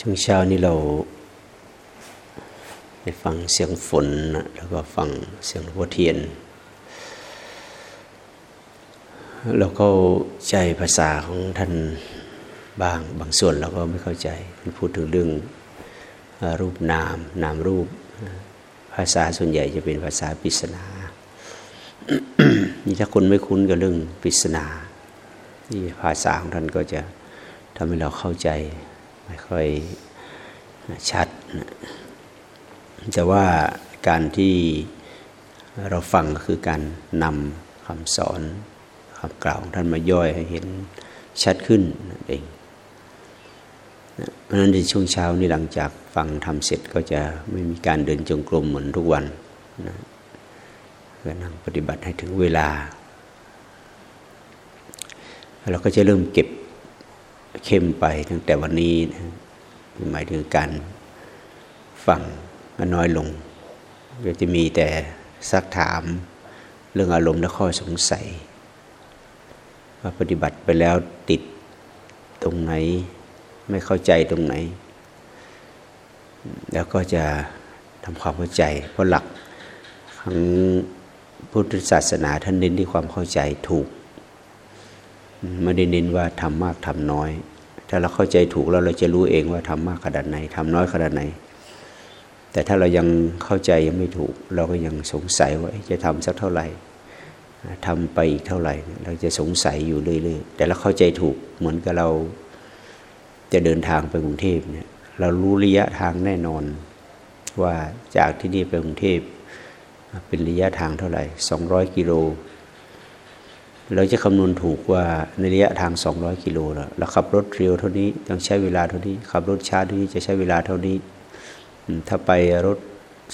ช่วงเช้านี้เราได้ฟังเสียงฝนแล้วก็ฟังเสียงหัวเทียน เราเข้าใจภาษาของท่านบางบางส่วนเราก็ไม่เข้าใจท่านพูดถึงเรื่องรูปนาม นามรูป ภาษาส่วนใหญ่จะเป็นภาษาปริศนานี่ถ้าคนไม่คุ้นกับเรื่องปริศนาที่ภาษาของท่านก็จะ ทำให้เราเข้าใจไม่ค่อยชัดจะว่าการที่เราฟังก็คือการนำคำสอนคำกล่าวของท่านมาย่อยให้เห็นชัดขึ้นนั่นเองเพราะฉะนั้นในช่วงเช้านี้หลังจากฟังทำเสร็จก็จะไม่มีการเดินจงกรมเหมือนทุกวันนะก็นั่งปฏิบัติให้ถึงเวลา เราก็จะเริ่มเก็บ เข้มไปตั้งแต่วันนี้นะหมายถึงการฟังก็น้อยลงก็จะมีแต่ซักถามเรื่องอารมณ์และข้อสงสัย ว่าปฏิบัติไปแล้วติดตรงไหน ไม่เข้าใจตรงไหน แล้วก็จะทำความเข้าใจ เพราะหลักของพุทธศาสนาท่านเน้นที่ความเข้าใจถูก ไม่ได้เน้นว่าทำมากทำน้อย ถ้าเราเข้าใจถูกแล้วเราจะรู้เองว่าทำมากขนาดไหนทำน้อยขนาดไหน แต่ถ้าเรายังเข้าใจยังไม่ถูก เราก็ยังสงสัยว่าจะทำสักเท่าไหร่ทำไปอีกเท่าไหร่ เราจะสงสัยอยู่เรื่อยๆแต่เราเข้าใจถูกเหมือนกับเราจะเดินทางไปกรุงเทพเนี่ยเรารู้ระยะทางแน่นอน ว่าจากที่นี่ไปกรุงเทพเป็นระยะทางเท่าไหร่สองร้อยกิโล เราจะคำนวณถูกว่าในระยะทาง 200 กิโลเราขับรถเร็วเท่านี้ต้องใช้เวลาเท่านี้ ขับรถช้าเท่านี้จะใช้เวลาเท่านี้ ถ้าไปรถ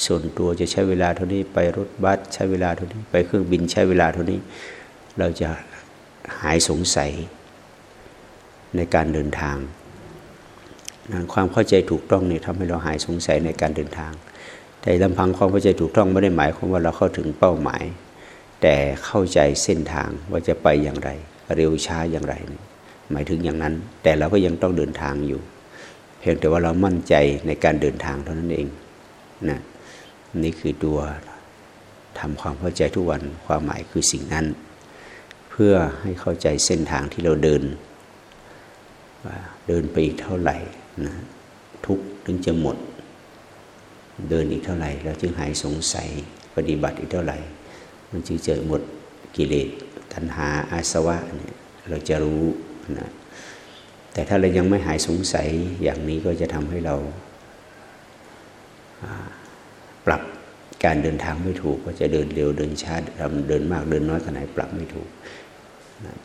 ส่วนตัวจะใช้เวลาเท่านี้ ไปรถบัสใช้เวลาเท่านี้ ไปเครื่องบินใช้เวลาเท่านี้ เราจะหายสงสัยในการเดินทางความเข้าใจถูกต้องเนี่ยทำให้เราหายสงสัยในการเดินทาง แต่ลำพังความเข้าใจถูกต้องไม่ได้หมายความว่าเราเข้าถึงเป้าหมาย แต่เข้าใจเส้นทางว่าจะไปอย่างไร เร็วช้าอย่างไร หมายถึงอย่างนั้น แต่เราก็ยังต้องเดินทางอยู่ เพียงแต่ว่าเรามั่นใจในการเดินทางเท่านั้นเองนะนี่คือตัวทำความเข้าใจทุกวันความหมายคือสิ่งนั้น เพื่อให้เข้าใจเส้นทางที่เราเดินว่าเดินไปอีกเท่าไหร่นะทุกถึงจะหมด เดินอีกเท่าไหร่ เราจึงหายสงสัยปฏิบัติอีกเท่าไหร่ มันจึงจะหมดกิเลสตัณหาอาสวะเนี่ยเราจะรู้นะแต่ถ้าเรายังไม่หายสงสัยอย่างนี้ก็จะทำให้เราปรับการเดินทางไม่ถูกก็จะเดินเร็วเดินช้าเดินมากเดินน้อยขนาดปรับไม่ถูก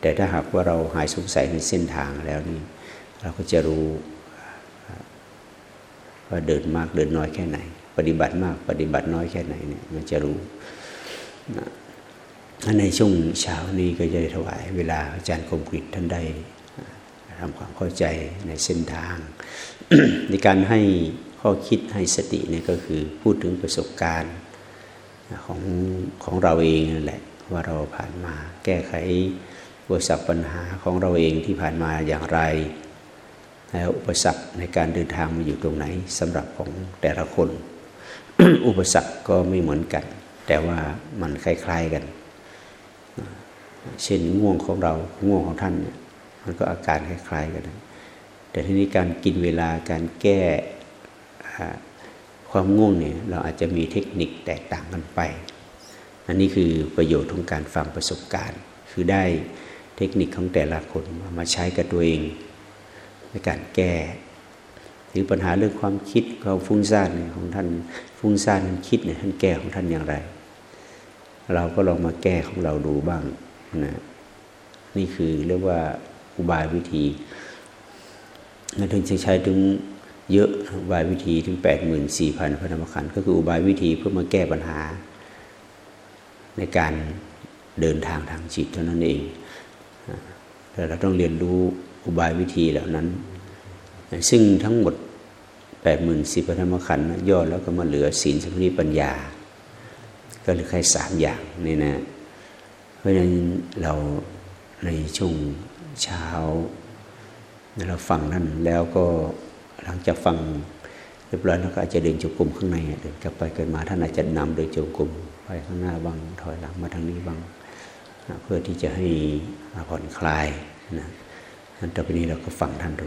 แต่ถ้าหากว่าเราหายสงสัยในเส้นทางแล้วนี่เราก็จะรู้ว่าเดินมากเดินน้อยแค่ไหน ปฏิบัติมากปฏิบัติน้อยแค่ไหนเนี่ยมันจะรู้ ในช่วงเช้านี้ก็จะถวาย เวลาอาจารย์คมกริท่านได้ทำความเข้าใจในเส้นทาง ในการให้ข้อคิดให้สติเนี่ยก็คือพูดถึงประสบการณ์ของของเราเองนั่นแหละว่าเราผ่านมาแก้ไขอุปสรรคปัญหาของเราเองที่ผ่านมาอย่างไรแล้วอุปสรรคในการเดินทางมาอยู่ตรงไหนสำหรับของแต่ละคน อุปสรรคก็ไม่เหมือนกัน แต่ว่ามันคล้ายๆกันเช่นง่วงของเราง่วงของท่านเนี่ยมันก็อาการคล้ายๆกัน แต่ทีนี้การกินเวลาการแก้ความง่วงเนี่ยเราอาจจะมีเทคนิคแตกต่างกันไป อันนี้คือประโยชน์ของการฟังประสบการณ์ คือได้เทคนิคของแต่ละคนมาใช้กับตัวเองในการแก้ หรือปัญหาเรื่องความคิดความฟุ้งซ่านของท่านฟุ้งซ่านท่านคิดเนี่ยท่านแก้ของท่านอย่างไร เราก็ลองมาแก้ของเราดูบ้างนะนี่คือเรียกว่าอุบายวิธีนั่นถึงจะใช้ถึงเยอะอุบายวิธีถึงแปดหมื่นสี่พันพระธรรมขันธ์ก็คืออุบายวิธีเพื่อมาแก้ปัญหา ในการเดินทางทางจิตเท่านั้นเองแต่เราต้องเรียนรู้อุบายวิธีเหล่านั้น ซึ่งทั้งหมดแปดหมื่นสี่พระธรรมขันธ์ย่อแล้วก็มาเหลือศีลสมาธิปัญญา ก็เหลือแค่สามอย่างนี่นะ เพราะฉะนั้นเราในช่วงเช้าเราฟังท่นแล้วก็หลังจากฟังเรียบร้อยแล้วก็อาจจะเดินจงกรมข้างในเดินกลับไปเกิดมาท่านอาจจะนำเดินจงกรมไปข้างหน้าบางถอยหลังมาทางนี้บางเพื่อที่จะให้ผ่อนคลายนะต่อไปนี้เราก็ฟังท่านดู